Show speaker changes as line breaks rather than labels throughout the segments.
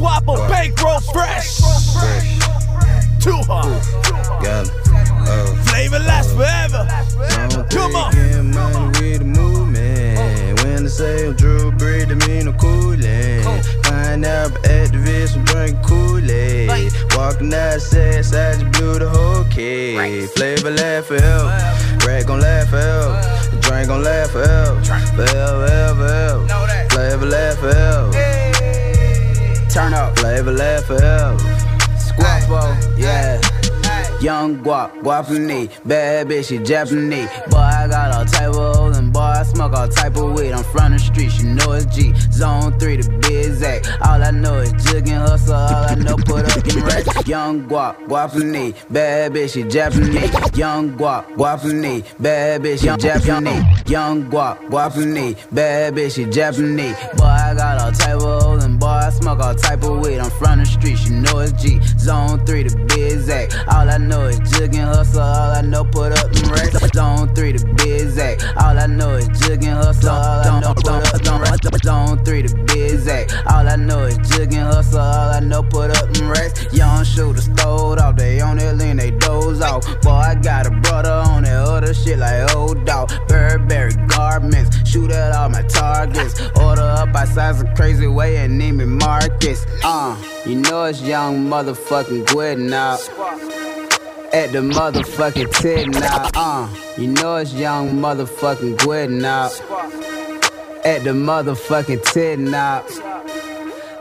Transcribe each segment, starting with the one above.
guapo, bankroll fresh. Too hard.
Got it. Oh.
Flavor lasts forever. Come on.
Getting money with the movement. When the sale Drew Breed, the mean no coolin'. Pineapple activist, I'm drinking Kool-Aid. Walking outside, side you blew the whole cake. Flavor laugh forever. Rat gon' laugh forever. Drink gon' laugh forever. Forever, ever, ever. Flavor laugh forever.
Turn up.
Flavor laugh forever.
Squapo, yeah. Young guap, guapani, bad bitch, she Japanese. Boy, I got all type of hoes and boy, I smoke all type of weed. I'm from the streets, you know it's G. Zone 3 to be exact. All I know is jig and hustle, all I know put up in racks. Young guap, guapani, bad bitch, she Japanese. Young guap, guapani, bad bitch, she Japanese. Young guap, guapani, bad bitch, she Japanese. Boy, I got all type of boy, I smoke all type of weed. I'm from the streets, you know it's G. Zone 3 to be exact. All I know is jig and hustle, all I know put up them racks. Zone 3 to be exact. All I know is jig and hustle, all I know put up them racks. Zone 3 to be exact. All I know is jig and hustle, all I know put up them racks. Young shooters throwed off, they on their lean, they doze off. Boy, I got a brother on that other shit like old dog. Burberry garments, shoot at all my targets. Outside some crazy way and name me Marcus. Uh, you know it's young motherfucking Gwyd now. At the motherfucking tit now, uh. You know it's young motherfucking Gwyd now. At the motherfucking tit now.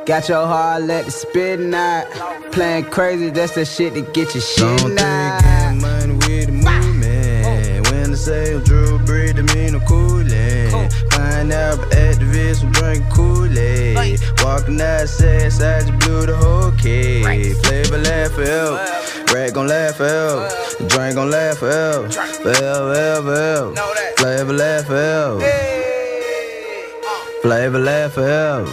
Got your heart, let it spit now. Playing crazy, that's the shit that get your shit
Don't
now.
think getting money with the movement. When the sale activist, I'm drinking Kool-Aid. Walking outside, side you blew the whole cake. Flavor laugh forever. Rat gon' laugh forever. Drink gon' laugh forever. Forever, ever, ever. Flavor laugh forever. Flavor laugh forever.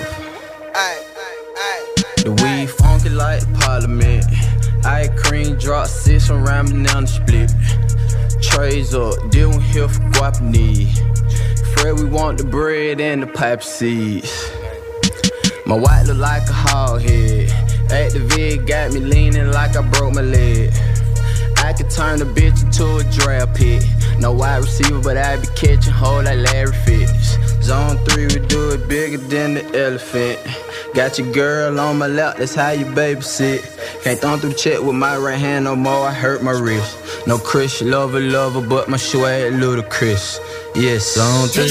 The weed funky like parliament. Ice cream drop six from ramen down the split. Trays up, dealing here for guapani. We want the bread and the pipe seeds. My white look like a hog head. Vid got me leaning like I broke my leg. I could turn a bitch into a draft pick. No wide receiver, but I be catching hold like Larry Fitz. Zone 3, we do it bigger than the elephant. Got your girl on my lap, that's how you babysit. Can't thumb through check with my right hand no more, I hurt my wrist. No Chris, lover, lover, but my swag ludicrous. Yes, zone 3.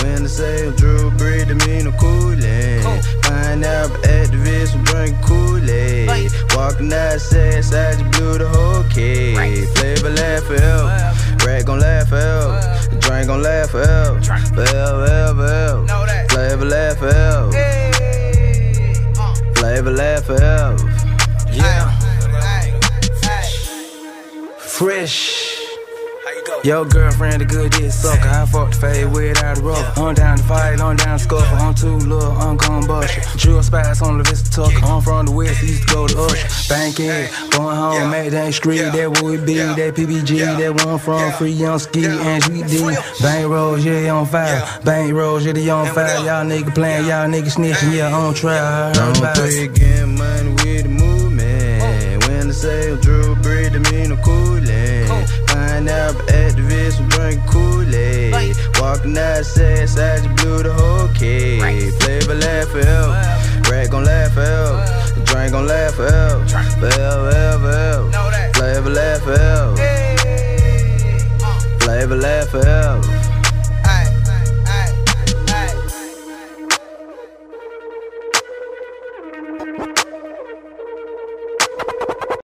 When the sale Drew Breed, the mean no coolin'. Pineapple activist, I'm drinking Kool-Aid. Walking outside, side you blew the whole cake. Flavor laugh forever. Rat gon' laugh forever. Drink gon' laugh forever. Forever, ever, ever. Flavor laugh forever. Flavor laugh forever.
Yeah. Fresh. Your girlfriend a good dick sucker. I fucked the fade without a rubber. I'm down to fight, I'm down to scuffle. I'm too little, I'm gon' bust you. Drill spice on the Vista Tucker. I'm from the West, used to go to Usher. Bankhead, going home, made that street. That would be that PBG. That one from Free Young Ski and Sweet D. Bank rolls, yeah, on fire. Bank rolls, yeah, they on fire. Y'all nigga playing, y'all nigga snitching, yeah, on trial. I heard
Don't
about it.
play getting money with the movement. When the sale Drew Breed, the mean no coolin'. Pineapple activist, I'm drinking Kool-Aid. Walking outside, side you blew the whole cake. Flavor laugh forever. Rat gon' laugh forever. Drink gon' laugh forever. Forever, ever, ever. Flavor laugh forever. Flavor laugh forever.